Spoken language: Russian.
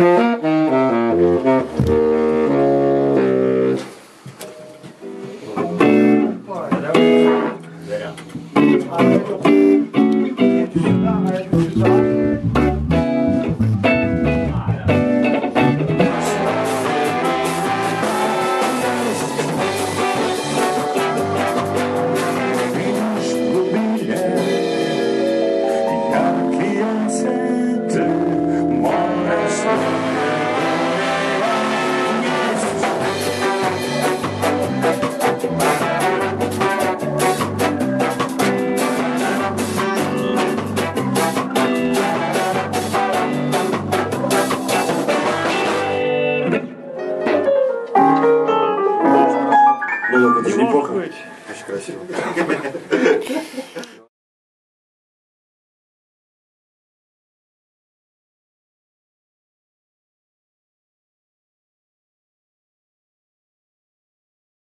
Música Очень красиво.